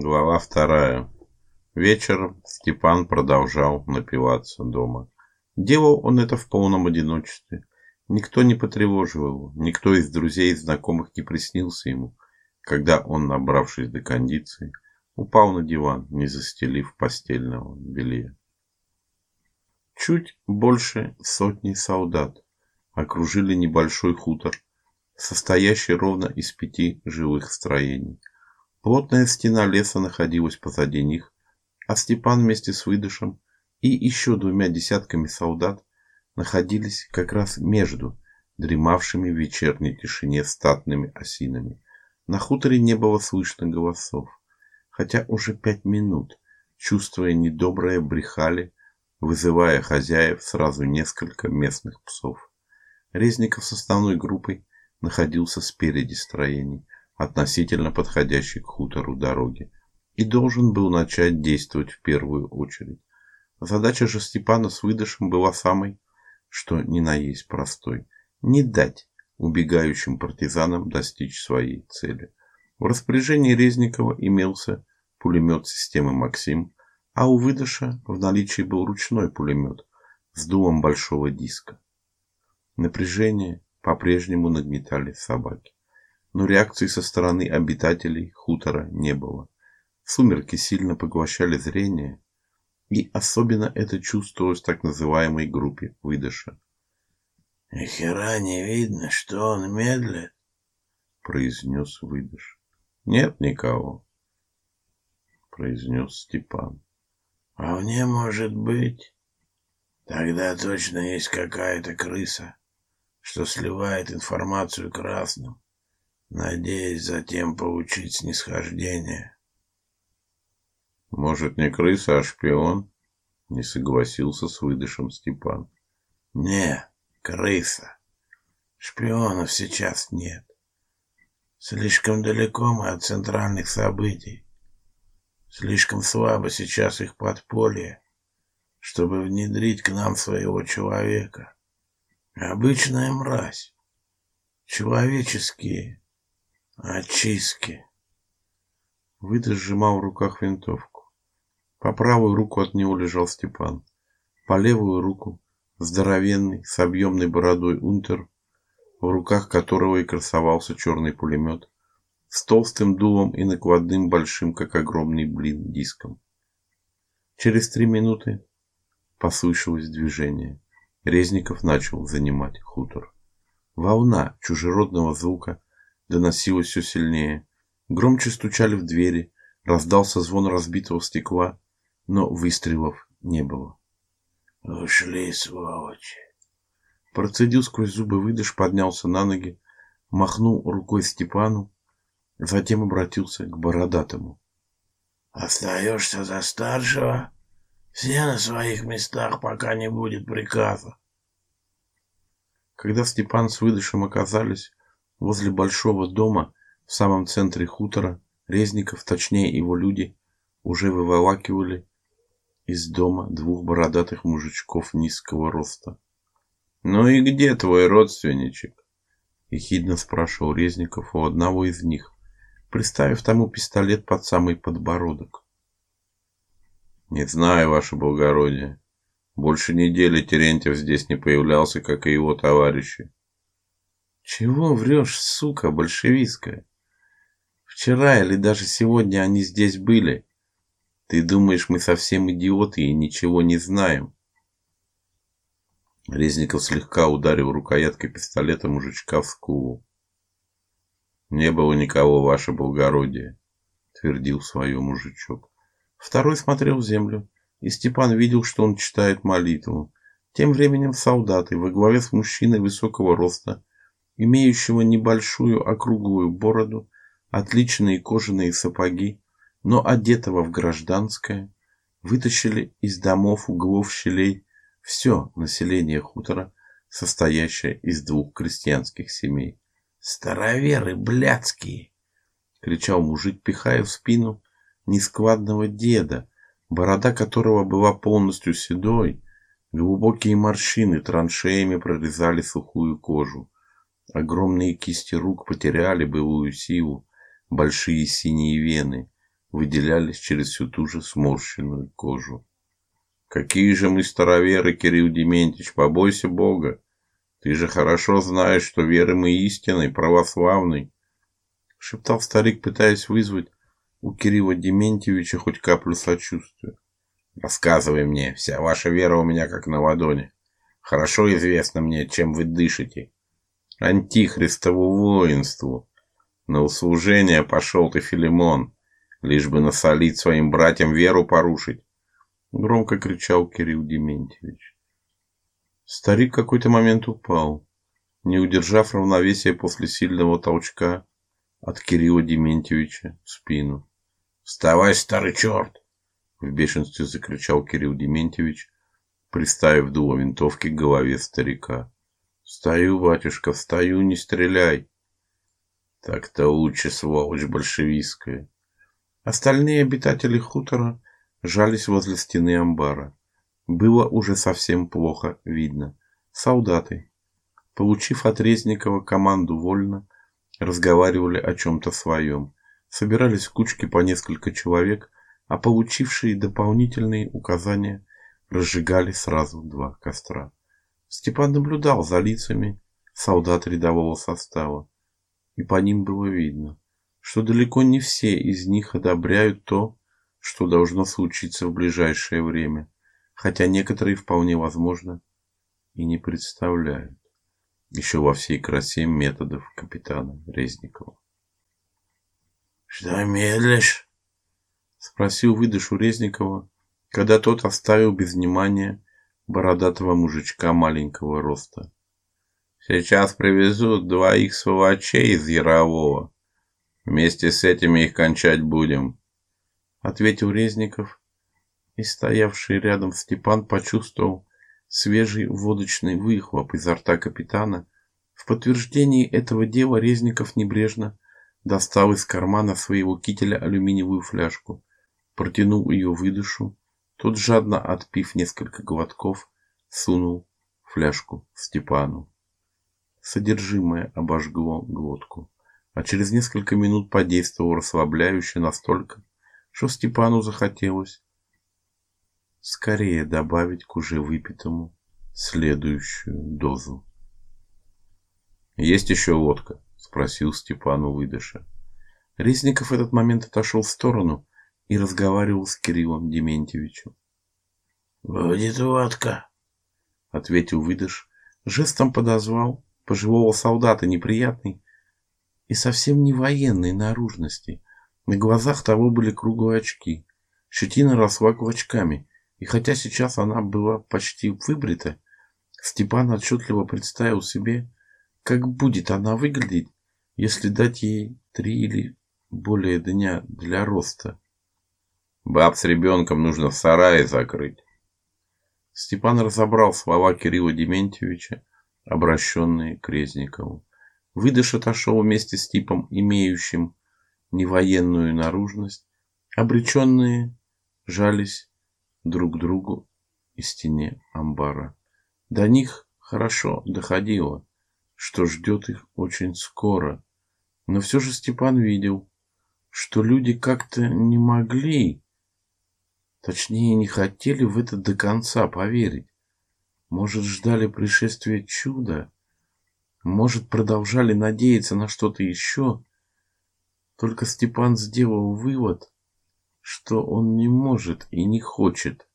Глава вторая. Вечером Степан продолжал напиваться дома. Делал он это в полном одиночестве. Никто не потревожил его, никто из друзей и знакомых не приснился ему, когда он, набравшись до кондиции, упал на диван, не застелив постельного белья. Чуть больше сотни солдат окружили небольшой хутор, состоящий ровно из пяти живых строений. Плотная стена леса находилась позади них, а Степан вместе с выдышем и еще двумя десятками солдат находились как раз между дремавшими в вечерней тишине статными осинами. На хуторе не было слышно голосов, хотя уже пять минут, чувствуя недоброе, брехали, вызывая хозяев сразу несколько местных псов. Резников с основной группой находился спереди строений, относительно подходящей к хутору дороги, и должен был начать действовать в первую очередь. Задача же Степана с выдышем была самой что ни на есть простой. Не дать убегающим партизанам достичь своей цели. В распоряжении Резникова имелся пулемет системы Максим, а у выдыша в наличии был ручной пулемет с дулом большого диска. Напряжение по-прежнему нагнетали собаки, но реакции со стороны обитателей хутора не было. Сумерки сильно поглощали зрение, и особенно это чувствовалось в так называемой группе выдыша. «Ни хера не видно, что он медлит», — произнес выдыш. «Нет никого», — произнес Степан. «А мне может быть...» «Тогда точно есть какая-то крыса, что сливает информацию красным, надеясь затем получить снисхождение». Может, не крыса, а шпион? Не согласился с выдышем Степан. Не, крыса. Шпионов сейчас нет. Слишком далеко мы от центральных событий. Слишком слабо сейчас их подполье, чтобы внедрить к нам своего человека. Обычная мразь. Человеческие очистки. Сжимал в руках винтовку. По правую руку от него лежал Степан. По левую руку здоровенный, с объемной бородой унтер, в руках которого и красовался черный пулемет, с толстым дулом и накладным большим, как огромный блин, диском. Через три минуты послышалось движение. Резников начал занимать хутор. Волна чужеродного звука доносилась все сильнее. Громче стучали в двери, раздался звон разбитого стекла, но выстрелов не было. «Ушли, сволочи!» Процедил сквозь зубы выдыш, поднялся на ноги, махнул рукой Степану, затем обратился к Бородатому. «Остаешься за старшего? Все на своих местах, пока не будет приказа». Когда Степан с выдышем оказались возле большого дома в самом центре хутора, Резников, точнее его люди, уже выволакивали из дома двух бородатых мужичков низкого роста. «Ну и где твой родственничек?» — ехидно спрашивал Резников у одного из них, приставив тому пистолет под самый подбородок. «Не знаю, ваше благородие. Больше недели Терентьев здесь не появлялся, как и его товарищи». «Чего врешь, сука большевистская? Вчера или даже сегодня они здесь были, ты думаешь, мы совсем идиоты и ничего не знаем? Резников слегка ударил рукояткой пистолета мужичка в скулу. Не было никого, ваше благородие, твердил свое мужичок. Второй смотрел в землю, и Степан видел, что он читает молитву. Тем временем солдаты во главе с мужчиной высокого роста, имеющего небольшую округлую бороду, отличные кожаные сапоги но одетого в гражданское, вытащили из домов, углов, щелей все население хутора, состоящее из двух крестьянских семей. «Староверы блядские!» — кричал мужик, пихая в спину нескладного деда, борода которого была полностью седой, глубокие морщины траншеями прорезали сухую кожу. Огромные кисти рук потеряли былую силу, большие синие вены, выделялись через всю ту же сморщенную кожу. Какие же мы староверы, Кирилл Дементьевич, побойся Бога. Ты же хорошо знаешь, что веры мы истинной, православной, шептал старик, пытаясь вызвать у Кирилла Дементьевича хоть каплю сочувствия. Рассказывай мне, вся ваша вера у меня как на ладони. Хорошо известно мне, чем вы дышите. Антихристову воинству. На услужение пошел ты, Филимон, лишь бы насолить своим братьям веру порушить. Громко кричал Кирилл Дементьевич. Старик какой-то момент упал, не удержав равновесия после сильного толчка от Кирилла Дементьевича в спину. «Вставай, старый черт!» В бешенстве закричал Кирилл Дементьевич, приставив дуло винтовки к голове старика. «Стою, батюшка, стою, не стреляй!» «Так-то лучше, сволочь большевистская!» Остальные обитатели хутора жались возле стены амбара. Было уже совсем плохо видно. Солдаты, получив от Резникова команду вольно, разговаривали о чем-то своем. Собирались кучки по несколько человек а получившие дополнительные указания разжигали сразу два костра. Степан наблюдал за лицами солдат рядового состава, и по ним было видно, что далеко не все из них одобряют то, что должно случиться в ближайшее время, хотя некоторые вполне возможно и не представляют еще во всей красе методов капитана Резникова. Что медлишь? спросил выдышу Резникова, когда тот оставил без внимания бородатого мужичка маленького роста. Сейчас привезут двоих сволочей из Ярового. Вместе с этими их кончать будем, ответил Резников, и стоявший рядом Степан почувствовал свежий водочный выхлоп изо рта капитана. В подтверждении этого дела Резников небрежно достал из кармана своего кителя алюминиевую фляжку протянул ее выдышу. Тот, жадно отпив несколько глотков, сунул фляжку Степану. Содержимое обожгло глотку, а через несколько минут подействовало расслабляюще настолько, что Степану захотелось скорее добавить к уже выпитому следующую дозу. Есть еще водка, спросил Степану выдыша. Резников в этот момент отошел в сторону и разговаривал с Кириллом Дементьевичем. «Будет водка», — ответил выдыш, жестом подозвал пожилого солдата неприятный и совсем не военной наружности. На глазах того были круглые очки. Щетина росла клочками, и хотя сейчас она была почти выбрита, Степан отчетливо представил себе, как будет она выглядеть, если дать ей три или более дня для роста. Баб с ребенком нужно в сарае закрыть. Степан разобрал слова Кирилла Дементьевича, обращенные к Резникову. Выдыш отошел вместе с типом, имеющим невоенную наружность. Обреченные жались друг к другу и стене амбара. До них хорошо доходило, что ждет их очень скоро. Но все же Степан видел, что люди как-то не могли Точнее, не хотели в это до конца поверить. Может, ждали пришествия чуда? Может, продолжали надеяться на что-то еще? Только Степан сделал вывод, что он не может и не хочет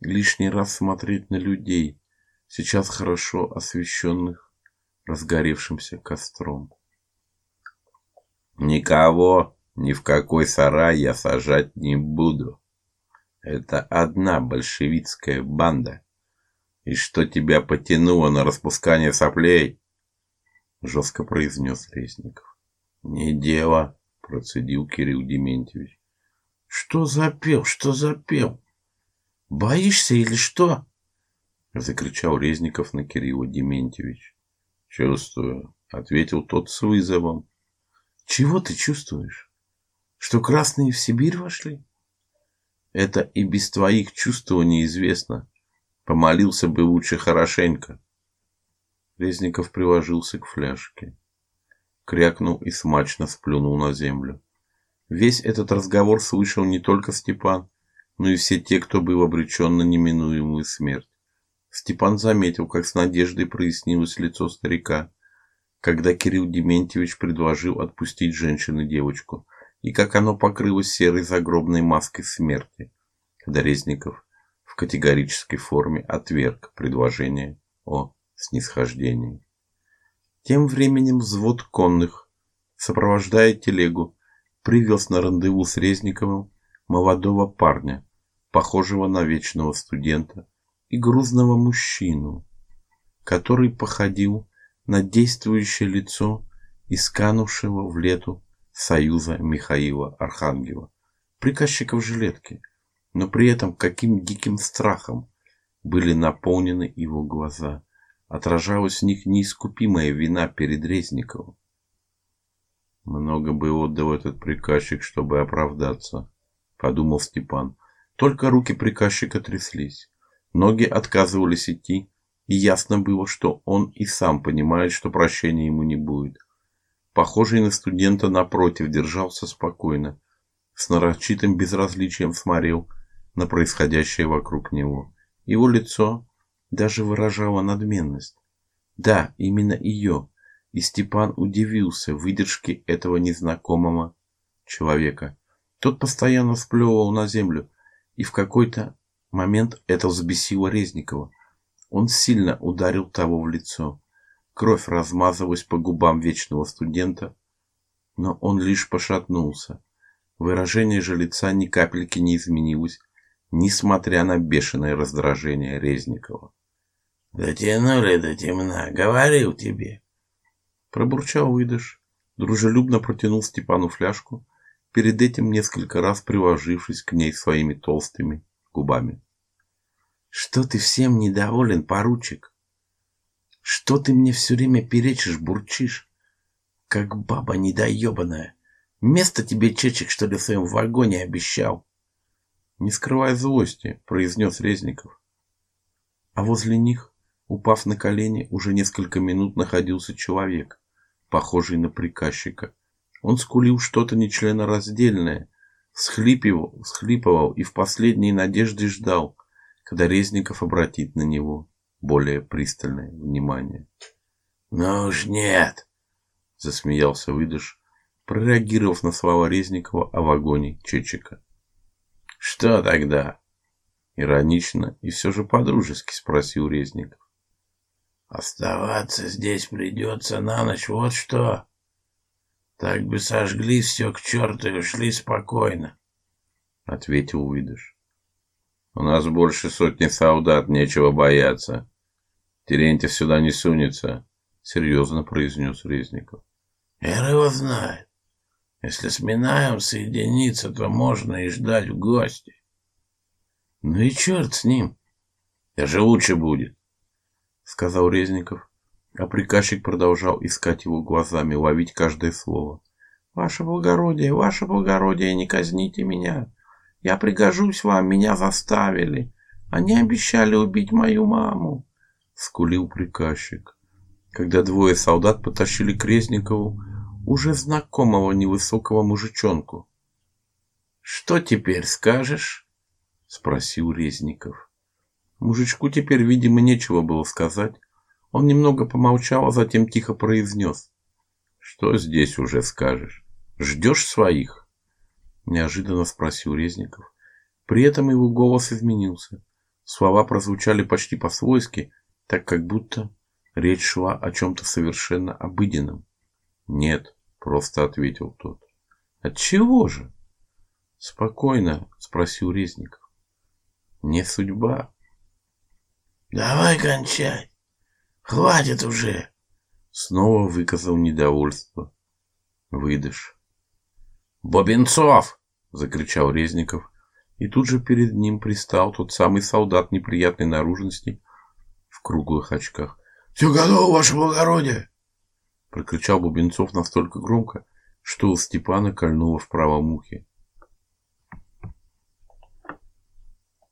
лишний раз смотреть на людей, сейчас хорошо освещенных разгоревшимся костром. Никого ни в какой сарай я сажать не буду, это одна большевистская банда. И что тебя потянуло на распускание соплей? жестко произнес Резников. Не дело, процедил Кирилл Дементьевич. Что запел? Что запел? Боишься или что? закричал Резников на Кирилла Дементьевич. Чувствую, ответил тот с вызовом. Чего ты чувствуешь? Что красные в Сибирь вошли? Это и без твоих чувствований известно. Помолился бы лучше хорошенько. Резников приложился к фляжке, крякнул и смачно сплюнул на землю. Весь этот разговор слышал не только Степан, но и все те, кто был обречен на неминуемую смерть. Степан заметил, как с надеждой прояснилось лицо старика, когда Кирилл Дементьевич предложил отпустить женщину девочку, и как оно покрылось серой загробной маской смерти, когда Резников в категорической форме отверг предложение о снисхождении. Тем временем взвод конных, сопровождая телегу, привез на рандеву с Резниковым молодого парня, похожего на вечного студента, и грузного мужчину, который походил на действующее лицо исканувшего в лету союза Михаила Архангела, приказчика в жилетке, но при этом каким диким страхом были наполнены его глаза. Отражалась в них неискупимая вина перед Резниковым. Много бы отдал этот приказчик, чтобы оправдаться, подумал Степан. Только руки приказчика тряслись, ноги отказывались идти, и ясно было, что он и сам понимает, что прощения ему не будет. Похожий на студента напротив держался спокойно, с нарочитым безразличием смотрел на происходящее вокруг него. Его лицо даже выражало надменность. Да, именно ее и Степан удивился выдержке этого незнакомого человека. Тот постоянно сплевывал на землю, и в какой-то момент это взбесило Резникова. Он сильно ударил того в лицо. Кровь размазалась по губам вечного студента, но он лишь пошатнулся. Выражение же лица ни капельки не изменилось, несмотря на бешеное раздражение Резникова. Дотянули до темна, говорил тебе. Пробурчал выдыш, дружелюбно протянул Степану фляжку, перед этим несколько раз приложившись к ней своими толстыми губами. Что ты всем недоволен, поручик? Что ты мне все время перечишь, бурчишь? Как баба недоебанная. Место тебе чечек, что ли, в своем вагоне обещал? Не скрывая злости, произнес Резников. А возле них, упав на колени, уже несколько минут находился человек, похожий на приказчика. Он скулил что-то нечленораздельное, всхлипывал, всхлипывал и в последней надежде ждал, когда Резников обратит на него более пристальное внимание. «Ну уж нет!» — засмеялся выдыш, прореагировав на слова Резникова о вагоне Чечика. «Что тогда?» — иронично и все же подружески спросил Резников. Оставаться здесь придется на ночь, вот что. Так бы сожгли все к черту и ушли спокойно, — ответил Выдыш. У нас больше сотни солдат, нечего бояться. Терентьев сюда не сунется, — серьезно произнес Резников. Эр его знает. Если сминаем соединиться, то можно и ждать в гости. Ну и черт с ним. Даже лучше будет сказал Резников, а приказчик продолжал искать его глазами, ловить каждое слово. Ваше благородие, ваше благородие, не казните меня. Я пригожусь вам, меня заставили. Они обещали убить мою маму, скулил приказчик. Когда двое солдат потащили к Резникову уже знакомого невысокого мужичонку. Что теперь скажешь? спросил Резников. Мужичку теперь, видимо, нечего было сказать. Он немного помолчал, а затем тихо произнес. «Что здесь уже скажешь? Ждешь своих?» Неожиданно спросил Резников. При этом его голос изменился. Слова прозвучали почти по-свойски, так как будто речь шла о чем-то совершенно обыденном. «Нет», — просто ответил тот. «Отчего же?» «Спокойно», — спросил Резников. «Не судьба», Давай кончай. Хватит уже. Снова выказал недовольство. Выдашь. Бобенцов! закричал Резников, и тут же перед ним пристал тот самый солдат неприятной наружности в круглых очках. Все готово, ваше благородие! прокричал Бубенцов настолько громко, что у Степана кольнуло в правом ухе.